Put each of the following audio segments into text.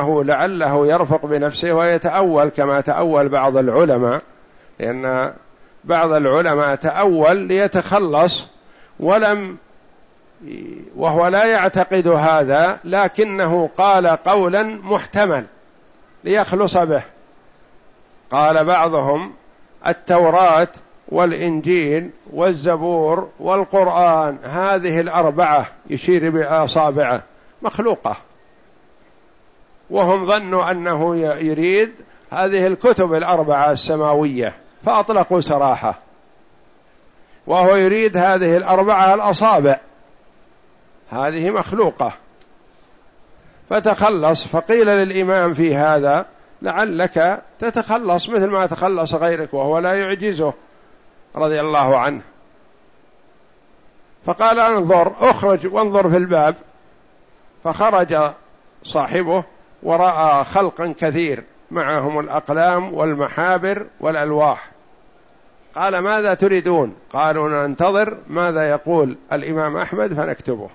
هو لعله يرفق بنفسه ويتأول كما تأول بعض العلماء لأن بعض العلماء تأول ليتخلص ولم وهو لا يعتقد هذا لكنه قال قولا محتمل ليخلص به. قال بعضهم التوراة والإنجيل والزبور والقرآن هذه الأربعة يشير بأصابعه مخلوقة. وهم ظنوا أنه يريد هذه الكتب الأربعة السماوية فأطلقوا سراحة. وهو يريد هذه الأربعة الأصابع. هذه مخلوقة. فتخلص فقيل للإمام في هذا لعلك تتخلص مثل ما تخلص غيرك وهو لا يعجزه رضي الله عنه. فقال انظر اخرج وانظر في الباب. فخرج صاحبه ورأى خلقا كثير معهم الأقلام والمحابر والألواح. قال ماذا تريدون؟ قالوا ننتظر ماذا يقول الإمام أحمد فنكتبه.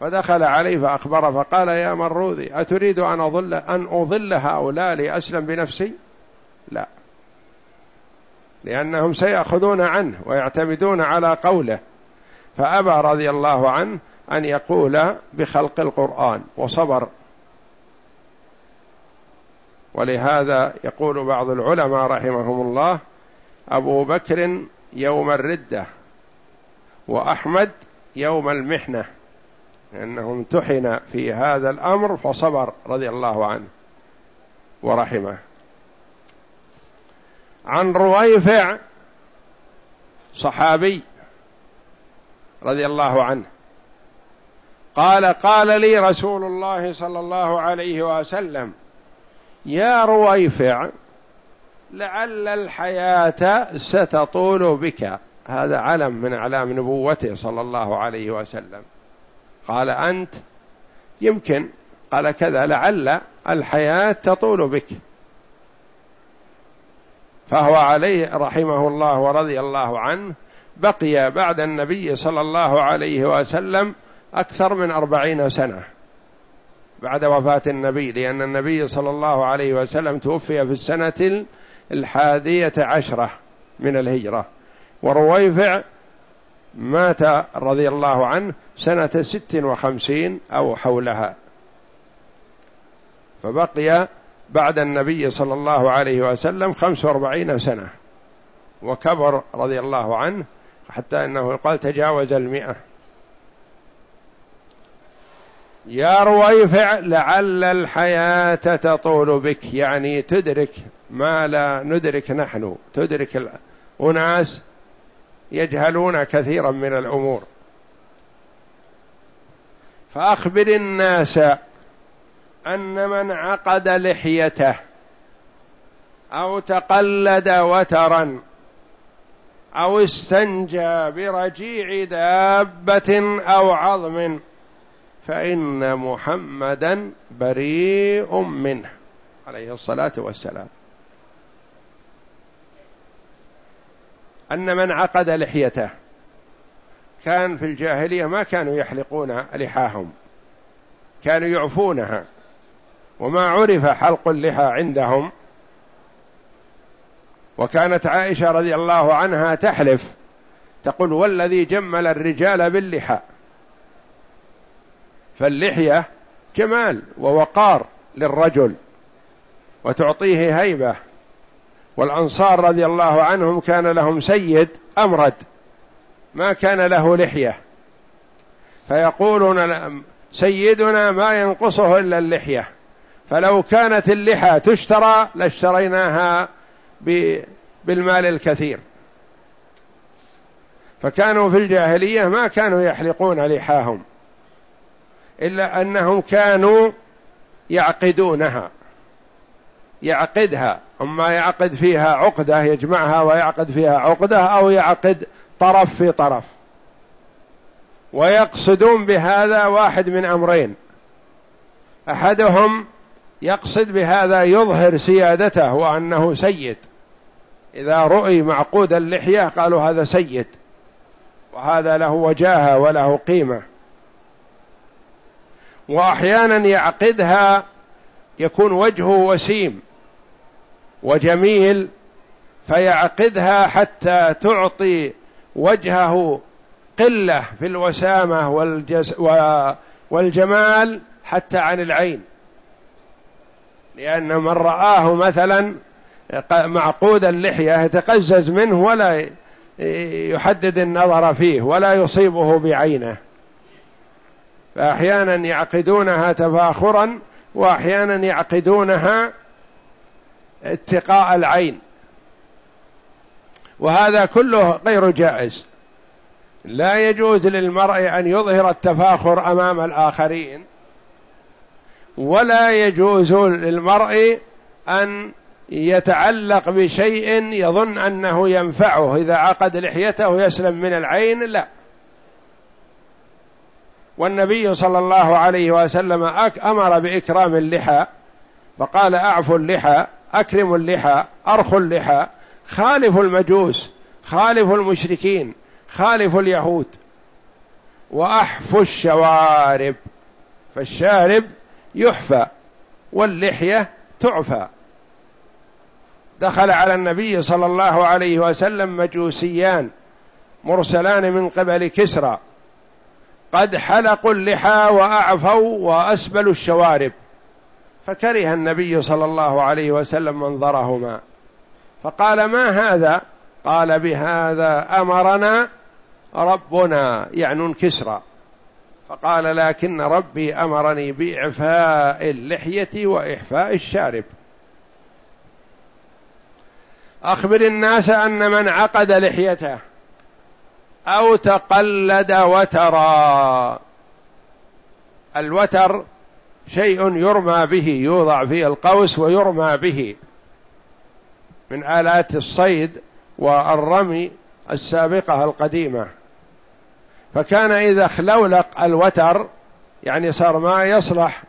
فدخل عليه فأخبره فقال يا مروذي أتريد أن أضل أن أضل هؤلاء لأسلم بنفسي؟ لا. لأنهم سيأخذون عنه ويعتمدون على قوله. فأبى رضي الله عنه أن يقول بخلق القرآن وصبر ولهذا يقول بعض العلماء رحمهم الله أبو بكر يوم الردة وأحمد يوم المحنة لأنه امتحن في هذا الأمر فصبر رضي الله عنه ورحمه. عن رويفع صحابي رضي الله عنه قال قال لي رسول الله صلى الله عليه وسلم يا رويفع لعل الحياة ستطول بك. هذا علم من أعلام نبوته صلى الله عليه وسلم. قال أنت يمكن. قال كذا لعل الحياة تطول بك. فهو عليه رحمه الله ورضي الله عنه. بقي بعد النبي صلى الله عليه وسلم أكثر من أربعين سنة. بعد وفاة النبي لأن النبي صلى الله عليه وسلم توفي في السنة الحادية عشرة من الهجرة. ورويفع مات رضي الله عنه سنة ست وخمسين أو حولها. فبقي بعد النبي صلى الله عليه وسلم خمس وأربعين سنة. وكبر رضي الله عنه حتى أنه قال تجاوز المئة. يا رويفع لعل الحياة تطول بك. يعني تدرك ما لا ندرك نحن. تدرك أناس يجهلون كثيرا من الأمور. فأخبر الناس أن من عقد لحيته أو تقلد وترا أو استنجى برجيع دابة أو عظم فإن محمدا بريء منه عليه الصلاة والسلام. أن من عقد لحيته كان في الجاهلية ما كانوا يحلقون لحاهم كانوا يعفونها وما عرف حلق اللحى عندهم. وكانت عائشة رضي الله عنها تحلف تقول والذي جمل الرجال باللحى فاللحية جمال ووقار للرجل وتعطيه هيبة. والأنصار رضي الله عنهم كان لهم سيد أمرد ما كان له لحية. فيقولون سيدنا ما ينقصه إلا اللحية. فلو كانت اللحى تشترى لاشتريناها بالمال الكثير. فكانوا في الجاهلية ما كانوا يحلقون لحاهم. إلا أنهم كانوا يعقدونها. يعقدها. أما يعقد فيها عقدة يجمعها ويعقد فيها عقدة أو يعقد طرف في طرف. ويقصدون بهذا واحد من أمرين. أحدهم يقصد بهذا يظهر سيادته وأنه سيد. إذا رؤي معقود اللحية قالوا هذا سيد وهذا له وجاهة وله قيمة. وأحيانا يعقدها يكون وجهه وسيم وجميل فيعقدها حتى تعطي وجهه قلة في الوسامة والجز والجمال حتى عن العين. لأن من رآه مثلا معقود اللحية يتقزز منه ولا يحدد النظر فيه ولا يصيبه بعينه. فأحيانا يعقدونها تفاخرا وأحيانا يعقدونها اتقاء العين. وهذا كله غير جائز. لا يجوز للمرء أن يظهر التفاخر أمام الآخرين ولا يجوز للمرء أن يتعلق بشيء يظن أنه ينفعه. إذا عقد لحيته يسلم من العين لا. والنبي صلى الله عليه وسلم أمر بإكرام اللحى فقال اعفوا اللحى اكرموا اللحى ارخوا اللحى خالفوا المجوس خالفوا المشركين خالفوا اليهود. واحفوا الشوارب فالشارب يحفى واللحية تعفى. دخل على النبي صلى الله عليه وسلم مجوسيان مرسلان من قبل كسرى. قد حلقوا اللحى وأعفوا وأسبلوا الشوارب. فكره النبي صلى الله عليه وسلم منظرهما. فقال ما هذا؟ قال بهذا أمرنا ربنا يعني كسرى فقال لكن ربي أمرني بإعفاء اللحية واحفاء الشارب. أخبر الناس أن من عقد لحيته. أو تقلد وترا الوتر شيء يرمى به يوضع فيه القوس ويرمى به. من آلات الصيد والرمي السابقة القديمة. فكان إذا خلولق الوتر يعني صار ما يصلح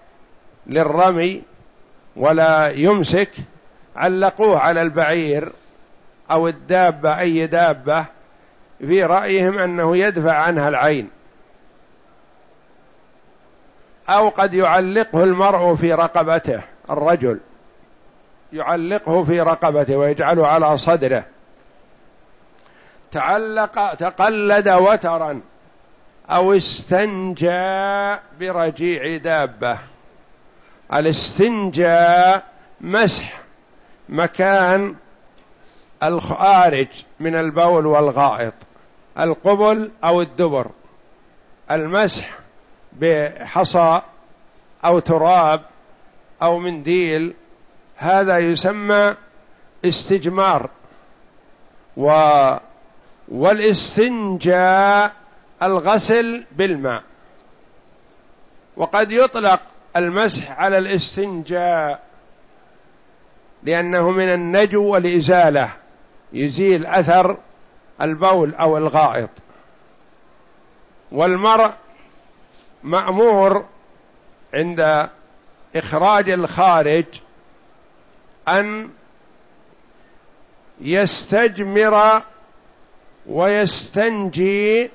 للرمي ولا يمسك علقوه على البعير أو الدابة أي دابة في رأيهم أنه يدفع عنها العين. أو قد يعلقه المرء في رقبته الرجل. يعلقه في رقبته ويجعله على صدره. تعلق تقلد وترا أو استنجى برجيع دابة. الاستنجاء مسح مكان الخارج من البول والغائط القبل أو الدبر المسح بحصى أو تراب أو منديل هذا يسمى استجمار و والاستنجاء الغسل بالماء. وقد يطلق المسح على الاستنجاء لأنه من النجو والإزالة. يزيل أثر البول أو الغائط. والمرء مأمور عند إخراج الخارج أن يستجمر ويستنجي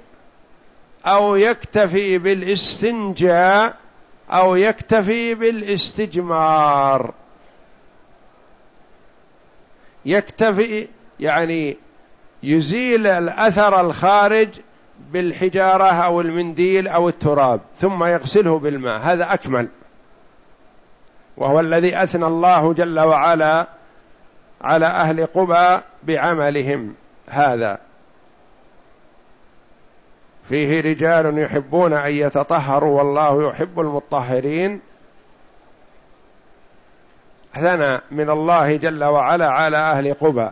أو يكتفي بالاستنجاء أو يكتفي بالاستجمار. يكتفي يعني يزيل الأثر الخارج بالحجارة أو المنديل أو التراب ثم يغسله بالماء هذا أكمل. وهو الذي أثنى الله جل وعلا على أهل قبى بعملهم هذا. فيه رجال يحبون أن يتطهروا والله يحب المطهرين. ثنى من الله جل وعلا على أهل قبى.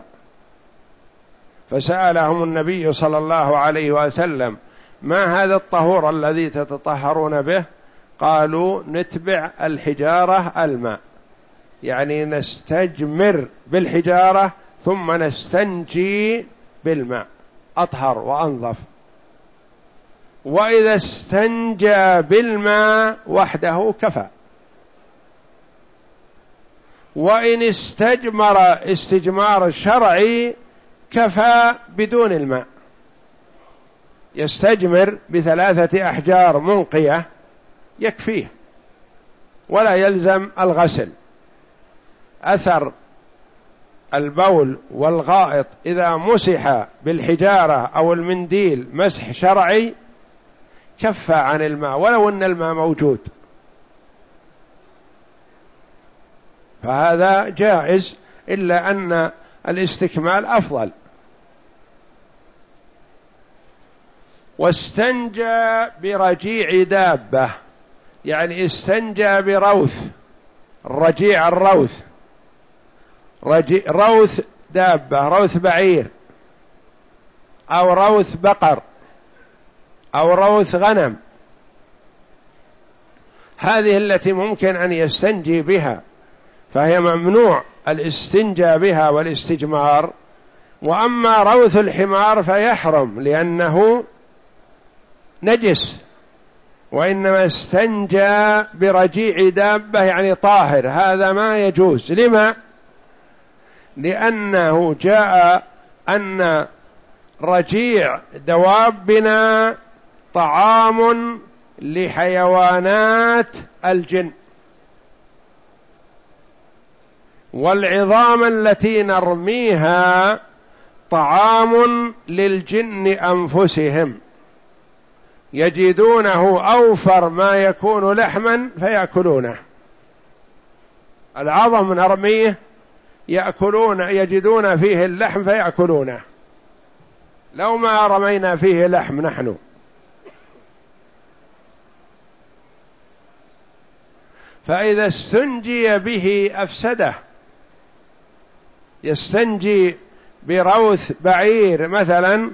فسألهم النبي صلى الله عليه وسلم ما هذا الطهور الذي تتطهرون به؟ قالوا نتبع الحجارة الماء. يعني نستجمر بالحجارة ثم نستنجي بالماء أطهر وأنظف. وإذا استنجى بالماء وحده كفى. وإن استجمر استجمار شرعي كفى بدون الماء. يستجمر بثلاثة أحجار منقية يكفيه ولا يلزم الغسل. أثر البول والغائط إذا مسح بالحجارة أو المنديل مسح شرعي كف عن الماء ولو أن الماء موجود. فهذا جائز إلا أن الاستكمال أفضل. واستنجى برجيع دابة. يعني استنجى بروث. الرجيع الروث. رجي روث دابة روث بعير. أو روث بقر. أو روث غنم. هذه التي ممكن أن يستنجي بها. فهي ممنوع الاستنجاء بها والاستجمار. وأما روث الحمار فيحرم لأنه نجس وإنما استنجى برجيع دابة يعني طاهر. هذا ما يجوز. لما؟ لأنه جاء أن رجيع دوابنا طعام لحيوانات الجن. والعظام التي نرميها طعام للجن أنفسهم. يجدونه أوفر ما يكون لحما فيأكلونه. العظم نرميه يأكلون يجدون فيه اللحم فيأكلونه. لو ما رمينا فيه لحم نحن. فإذا استنجي به أفسده. يستنجي بروث بعير مثلا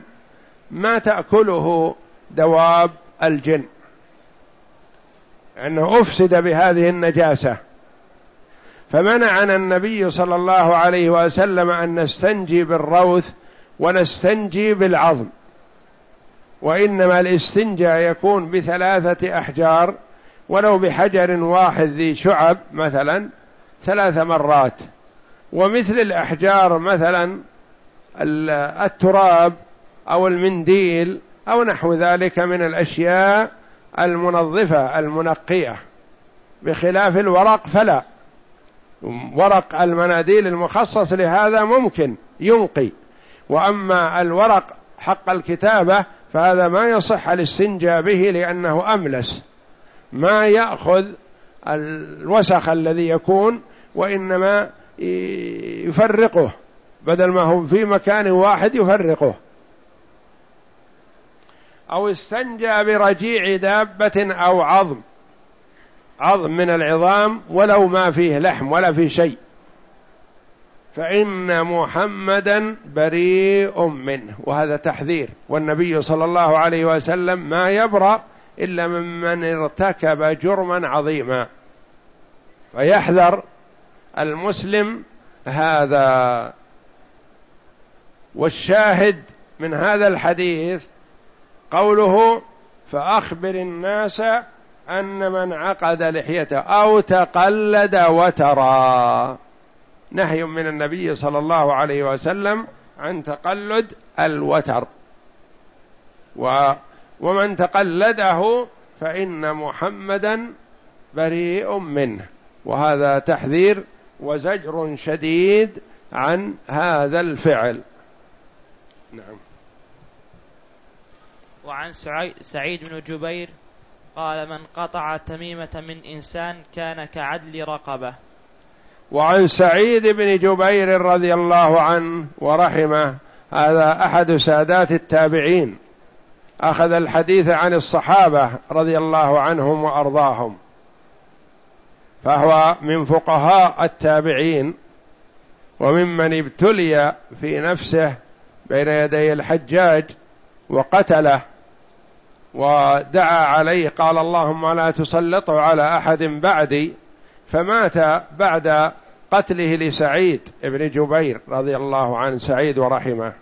ما تأكله. دواب الجن أنه أفسد بهذه النجاسة. فمنعنا النبي صلى الله عليه وسلم أن نستنجي بالروث ونستنجي بالعظم وإنما الاستنجاء يكون بثلاثة أحجار ولو بحجر واحد ذي شعب مثلا ثلاث مرات. ومثل الأحجار مثلا التراب أو المنديل أو نحو ذلك من الأشياء المنظفة المنقية. بخلاف الورق فلا. ورق المناديل المخصص لهذا ممكن ينقي. وأما الورق حق الكتابة فهذا ما يصح الاستنجاء به لأنه أملس. ما يأخذ الوسخ الذي يكون وإنما يفرقه بدل ما هو في مكان واحد يفرقه. أو استنجى برجيع دابة أو عظم. عظم من العظام ولو ما فيه لحم ولا فيه شيء. فإن محمدا بريء منه. وهذا تحذير. والنبي صلى الله عليه وسلم ما يبرأ إلا ممن ارتكب جرما عظيما. فيحذر المسلم هذا. والشاهد من هذا الحديث قوله فأخبر الناس أن من عقد لحيته أو تقلد وترى. نهي من النبي صلى الله عليه وسلم عن تقلد الوتر. و ومن تقلده فإن محمدا بريء منه. وهذا تحذير وزجر شديد عن هذا الفعل. نعم. وعن سعيد بن جبير قال من قطع تميمة من إنسان كان كعدل رقبة. وعن سعيد بن جبير رضي الله عنه ورحمه هذا أحد سادات التابعين أخذ الحديث عن الصحابة رضي الله عنهم وأرضاهم فهو من فقهاء التابعين وممن ابتلي في نفسه بين يدي الحجاج وقتله ودعا عليه قال اللهم لا تسلطه على أحد بعدي. فمات بعد قتله لسعيد بن جبير رضي الله عنه سعيد ورحمه.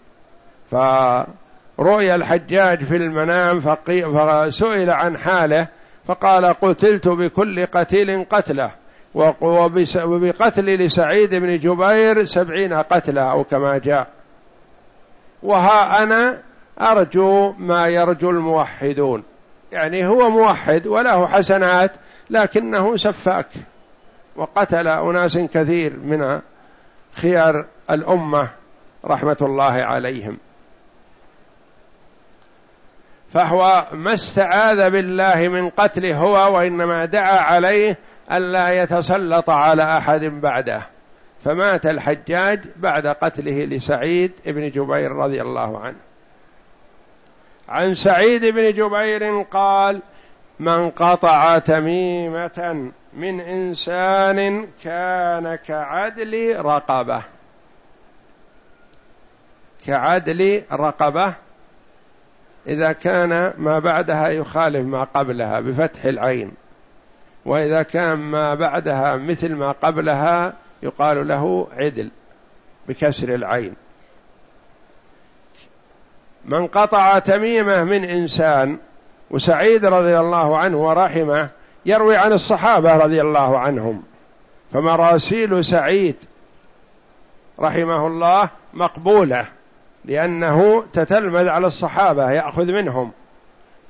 فرؤي الحجاج في المنام فسئل عن حاله فقال قتلت بكل قتيل قتله وبقتل لسعيد بن جبير سبعين قتلة أو كما جاء. وها أنا أرجو ما يرجو الموحدون. يعني هو موحد وله حسنات لكنه سفاك وقتل أناس كثير من خيار الأمة رحمة الله عليهم. فهو ما استعاذ بالله من قتله هو وإنما دعا عليه ألا يتسلط على أحد بعده. فمات الحجاج بعد قتله لسعيد بن جبير رضي الله عنه. عن سعيد بن جبير قال من قطع تميمة من إنسان كان كعدل رقبة. كعدل رقبة. إذا كان ما بعدها يخالف ما قبلها بفتح العين وإذا كان ما بعدها مثل ما قبلها يقال له عدل بكسر العين. من قطع تميمه من إنسان وسعيد رضي الله عنه ورحمه يروي عن الصحابة رضي الله عنهم. فمراسيل سعيد رحمه الله مقبولة لأنه تتلمذ على الصحابة يأخذ منهم.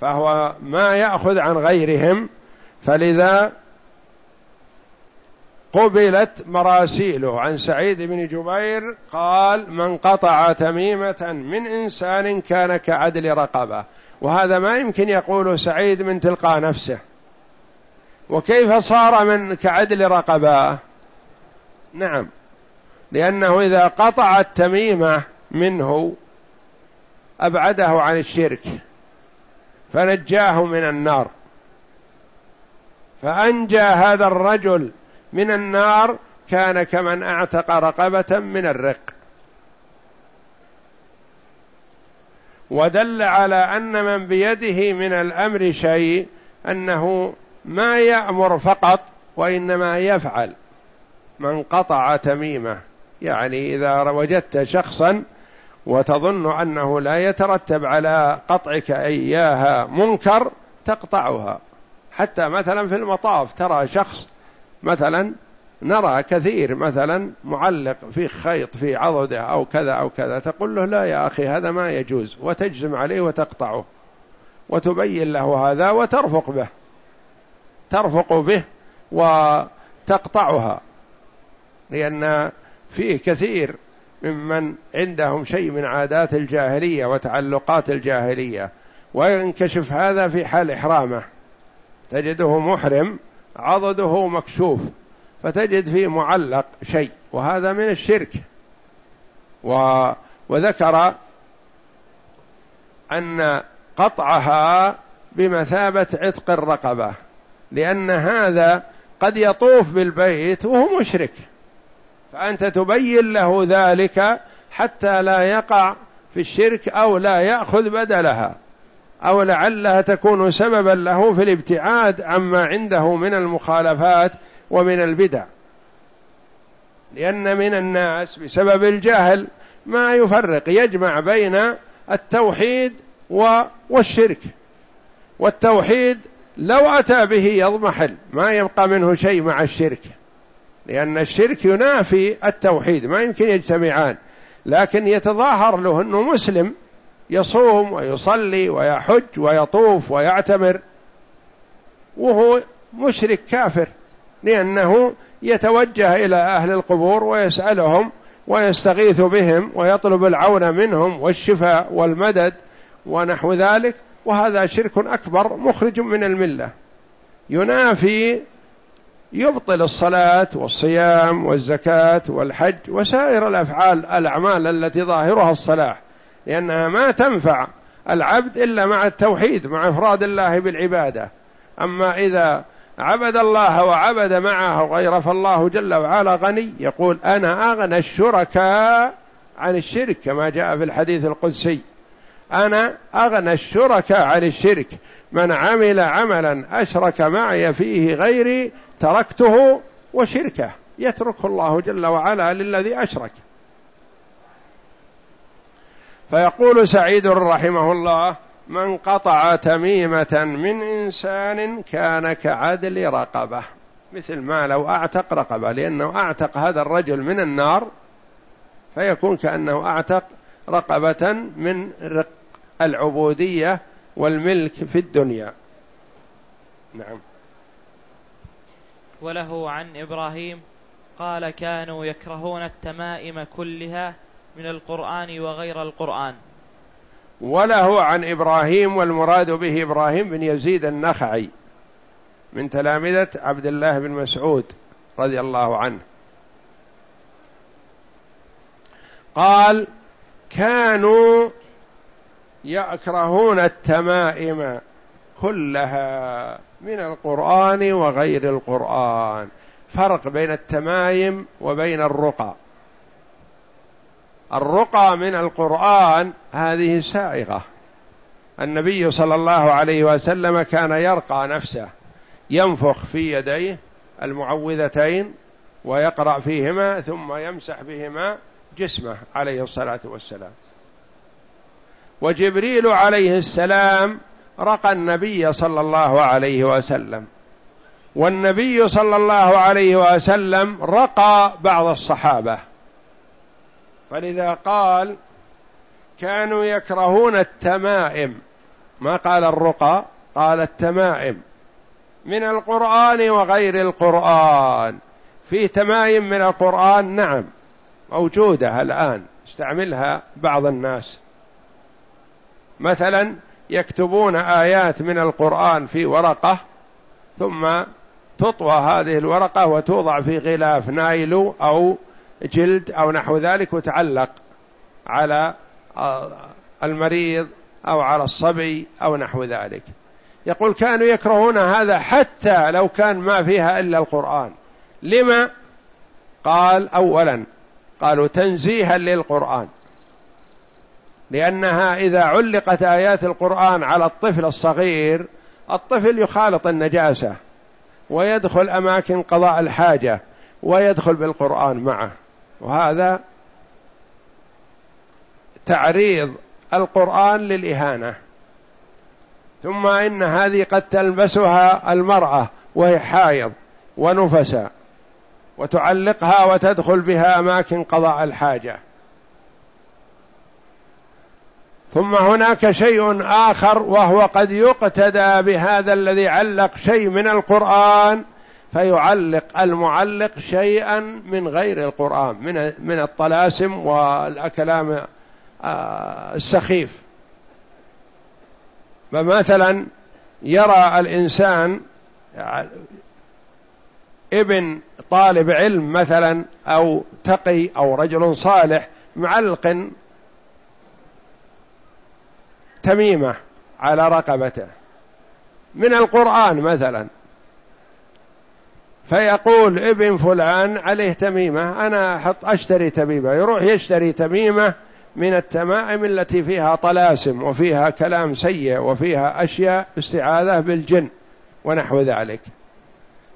فهو ما يأخذ عن غيرهم فلذا قبلت مراسيله. عن سعيد بن جبير قال من قطع تميمة من إنسان كان كعدل رقبة. وهذا ما يمكن يقوله سعيد من تلقاء نفسه. وكيف صار من كعدل رقبة؟ نعم. لأنه إذا قطع التميمة منه أبعده عن الشرك فنجاه من النار. فأنجى هذا الرجل من النار كان كمن أعتق رقبة من الرق. ودل على أن من بيده من الأمر شيء أنه ما يأمر فقط وإنما يفعل. من قطع تميمه يعني إذا وجدت شخصا وتظن أنه لا يترتب على قطعك إياها منكر تقطعها. حتى مثلا في المطاف ترى شخص مثلا نرى كثير مثلا معلق في خيط في عضده أو كذا أو كذا تقول له لا يا أخي هذا ما يجوز وتجزم عليه وتقطعه وتبين له هذا وترفق به ترفق به وتقطعها لأن فيه كثير ممن عندهم شيء من عادات الجاهلية وتعلقات الجاهلية وينكشف هذا في حال إحرامه تجده محرم عضده مكشوف فتجد فيه معلق شيء وهذا من الشرك. و وذكر أن قطعها بمثابة عتق الرقبة لأن هذا قد يطوف بالبيت وهو مشرك. فأنت تبين له ذلك حتى لا يقع في الشرك أو لا يأخذ بدلها. أو لعلها تكون سببا له في الابتعاد عما عنده من المخالفات ومن البدع. لأن من الناس بسبب الجهل ما يفرق يجمع بين التوحيد والشرك. والتوحيد لو أتى به يضمحل ما يبقى منه شيء مع الشرك. لأن الشرك ينافي التوحيد ما يمكن يجتمعان. لكن يتظاهر له إنه مسلم يصوم ويصلي ويحج ويطوف ويعتمر وهو مشرك كافر لأنه يتوجه إلى أهل القبور ويسألهم ويستغيث بهم ويطلب العون منهم والشفاء والمدد ونحو ذلك وهذا شرك أكبر مخرج من الملة. ينافي يبطل الصلاة والصيام والزكاة والحج وسائر الأفعال الأعمال التي ظاهرها الصلاح. لأنها ما تنفع العبد إلا مع التوحيد مع إفراد الله بالعبادة. أما إذا عبد الله وعبد معه غير فالله جل وعلا غني يقول أنا أغنى الشركاء عن الشرك كما جاء في الحديث القدسي. أنا أغنى الشركاء عن الشرك. من عمل عملا أشرك معي فيه غيري تركته وشركه. يتركه الله جل وعلا للذي أشرك. فيقول سعيد رحمه الله من قطع تميمة من إنسان كان كعدل رقبة. مثل ما لو أعتق رقبة لأنه أعتق هذا الرجل من النار فيكون كأنه أعتق رقبة من رق العبودية والملك في الدنيا. نعم. وله عن إبراهيم قال كانوا يكرهون التمائم كلها من القرآن وغير القرآن. وله عن إبراهيم والمراد به إبراهيم بن يزيد النخعي من تلامذة عبد الله بن مسعود رضي الله عنه. قال كانوا يكرهون التمائم كلها من القرآن وغير القرآن. فرق بين التمايم وبين الرقى. الرقى من القرآن هذه سائغة. النبي صلى الله عليه وسلم كان يرقى نفسه ينفخ في يديه المعوذتين ويقرأ فيهما ثم يمسح بهما جسمه عليه الصلاة والسلام. وجبريل عليه السلام رقى النبي صلى الله عليه وسلم. والنبي صلى الله عليه وسلم رقى بعض الصحابة. فلذا قال كانوا يكرهون التمائم. ما قال الرقى؟ قال التمائم. من القرآن وغير القرآن. في تمايم من القرآن؟ نعم. موجودة الآن. استعملها بعض الناس. مثلا يكتبون آيات من القرآن في ورقة ثم تطوى هذه الورقة وتوضع في غلاف نايلو أو جلد أو نحو ذلك وتعلق على آه، المريض أو على الصبي أو نحو ذلك. يقول كانوا يكرهون هذا حتى لو كان ما فيها إلا القرآن. لما؟ قال أولا قالوا تنزيها للقرآن. لأنها إذا علقت آيات القرآن على الطفل الصغير الطفل يخالط النجاسة ويدخل أماكن قضاء الحاجة ويدخل بالقرآن معه. وهذا تعريض القرآن للإهانة. ثم إن هذه قد تلبسها المرأة وهي حائض ونفسا وتعلقها وتدخل بها أماكن قضاء الحاجة. ثم هناك شيء آخر وهو قد يقتدى بهذا الذي علق شيء من القرآن فيعلق المعلق شيئا من غير القرآن من من الطلاسم والكلام آه، السخيف. فمثلا يرى الإنسان ابن طالب علم مثلا أو تقي أو رجل صالح معلق تميمة على رقبته. من القرآن مثلا. فيقول ابن فلان عليه تميمة أنا أحط أشتري تميمة يروح يشتري تميمة من التمائم التي فيها طلاسم وفيها كلام سيء وفيها أشياء استعاذة بالجن ونحو ذلك.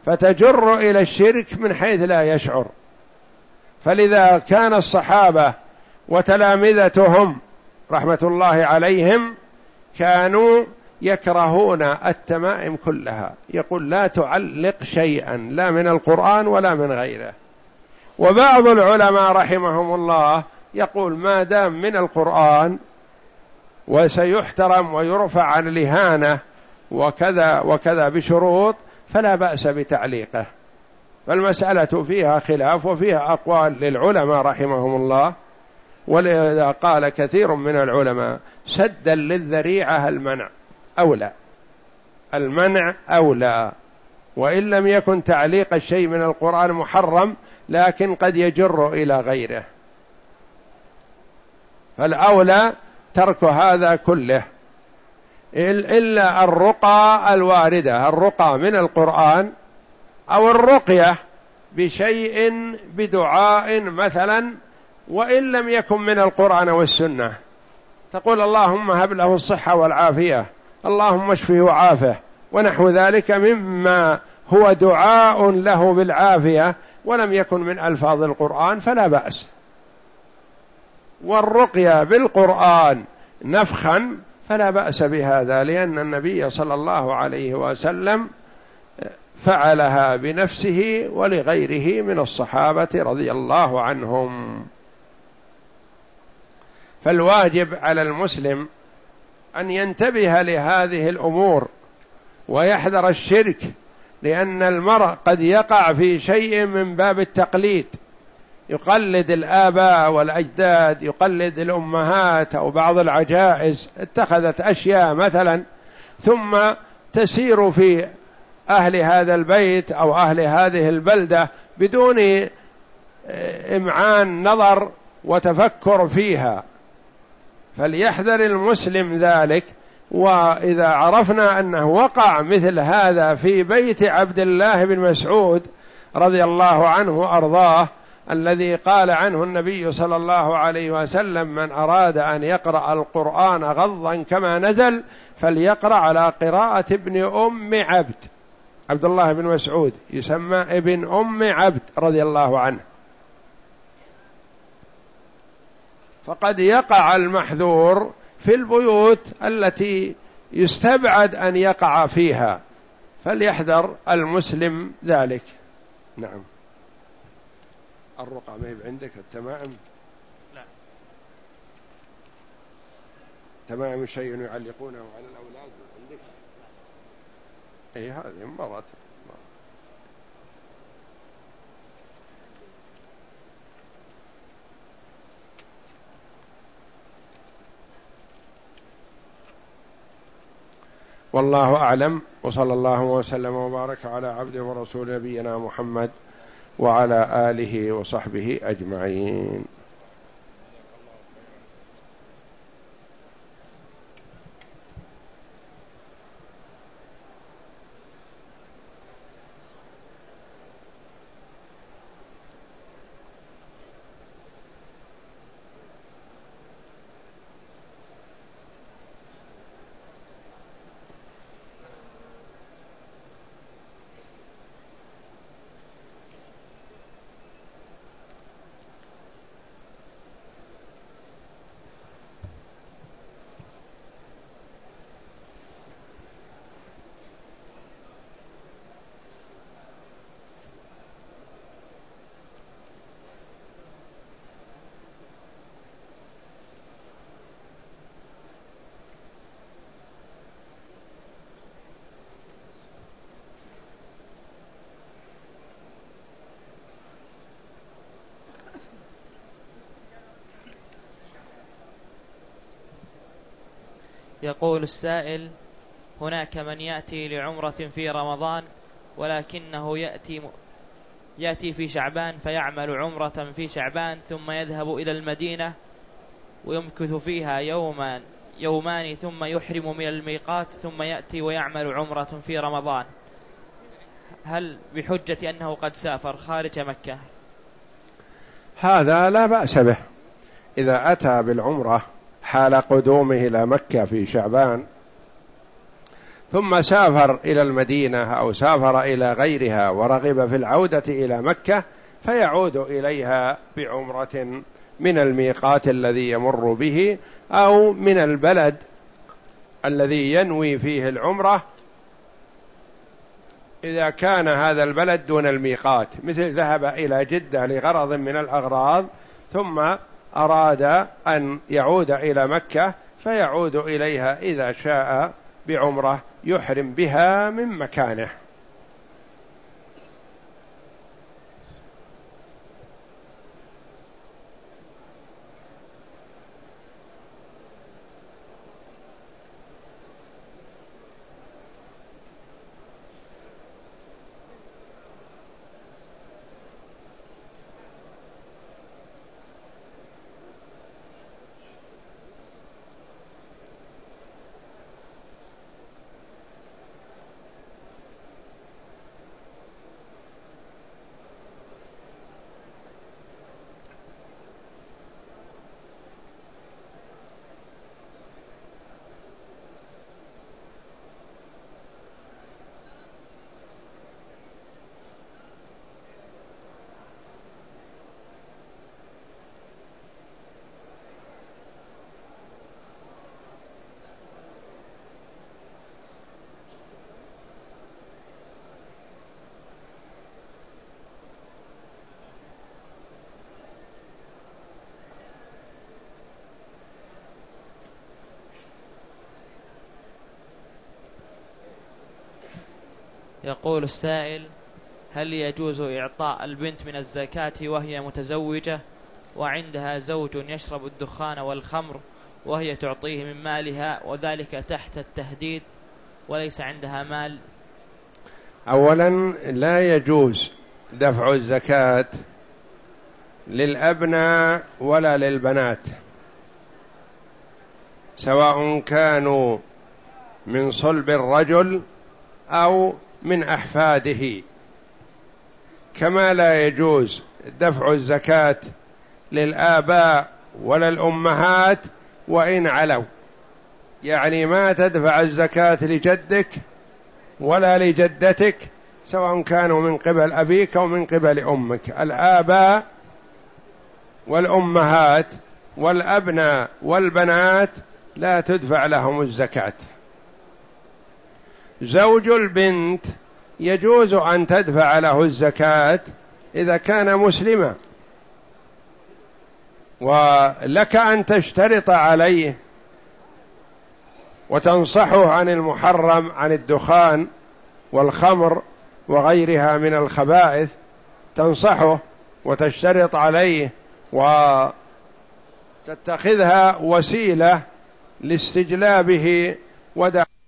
فتجر إلى الشرك من حيث لا يشعر. فلذا كان الصحابة وتلامذتهم رحمة الله عليهم كانوا يكرهون التمائم كلها. يقول لا تعلق شيئا لا من القرآن ولا من غيره. وبعض العلماء رحمهم الله يقول ما دام من القرآن وسيحترم ويرفع عن الإهانة وكذا وكذا بشروط فلا بأس بتعليقه. فالمسألة فيها خلاف وفيها أقوال للعلماء رحمهم الله. ولذا قال كثير من العلماء سدا للذريعة المنع. أولى. المنع أولى. وإن لم يكن تعليق الشيء من القرآن محرم لكن قد يجر إلى غيره. فالأولى ترك هذا كله. إلا الرقى الواردة الرقى من القرآن أو الرقية بشيء بدعاء مثلا وإن لم يكن من القرآن والسنة. تقول اللهم هب له الصحة والعافية. اللهم اشفه وعافه ونحو ذلك مما هو دعاء له بالعافية ولم يكن من ألفاظ القرآن فلا بأس. والرقية بالقرآن نفخا فلا بأس بهذا لأن النبي صلى الله عليه وسلم فعلها بنفسه ولغيره من الصحابة رضي الله عنهم. فالواجب على المسلم أن ينتبه لهذه الأمور ويحذر الشرك لأن المرء قد يقع في شيء من باب التقليد. يقلد الآباء والأجداد يقلد الأمهات أو بعض العجائز اتخذت أشياء مثلا ثم تسير في أهل هذا البيت أو أهل هذه البلدة بدون إمعان نظر وتفكر فيها. فليحذر المسلم ذلك. وإذا عرفنا أنه وقع مثل هذا في بيت عبد الله بن مسعود رضي الله عنه وأرضاه الذي قال عنه النبي صلى الله عليه وسلم من أراد أن يقرأ القرآن غضا كما نزل فليقرأ على قراءة ابن أم عبد. عبد الله بن مسعود يسمى ابن أم عبد رضي الله عنه. فقد يقع المحذور في البيوت التي يستبعد أن يقع فيها. فليحذر المسلم ذلك. نعم. الرقى ما عندك التمائم؟ لا. تمائم شيء يعلقونه على الأولاد؟ عندك؟ اي هذه مرت والله أعلم وصلى الله وسلم وبارك على عبده ورسول نبينا محمد وعلى آله وصحبه أجمعين. يقول السائل هناك من يأتي لعمرة في رمضان ولكنه يأتي يأتي في شعبان فيعمل عمرة في شعبان ثم يذهب إلى المدينة ويمكث فيها يوما يومان ثم يحرم من الميقات ثم يأتي ويعمل عمرة في رمضان. هل بحجة أنه قد سافر خارج مكة؟ هذا لا بأس به. إذا أتى بالعمرة حال قدومه إلى مكة في شعبان ثم سافر إلى المدينة أو سافر إلى غيرها ورغب في العودة إلى مكة فيعود إليها بعمرة من الميقات الذي يمر به أو من البلد الذي ينوي فيه العمرة إذا كان هذا البلد دون الميقات مثل ذهب إلى جدة لغرض من الأغراض ثم أراد أن يعود إلى مكة فيعود إليها إذا شاء بعمرة يحرم بها من مكانه. يقول السائل هل يجوز إعطاء البنت من الزكاة وهي متزوجة وعندها زوج يشرب الدخان والخمر وهي تعطيه من مالها وذلك تحت التهديد وليس عندها مال؟ اولا لا يجوز دفع الزكاة للأبناء ولا للبنات سواء كانوا من صلب الرجل أو من أحفاده. كما لا يجوز دفع الزكاة للآباء ولا الأمهات وإن علوا. يعني ما تدفع الزكاة لجدك ولا لجدتك سواء كانوا من قبل أبيك أو من قبل أمك. الآباء والأمهات والأبناء والبنات لا تدفع لهم الزكاة. زوج البنت يجوز أن تدفع له الزكاة إذا كان مسلما. ولك أن تشترط عليه وتنصحه عن المحرم عن الدخان والخمر وغيرها من الخبائث تنصحه وتشترط عليه وتتخذها وسيلة لاستجلابه ودعوة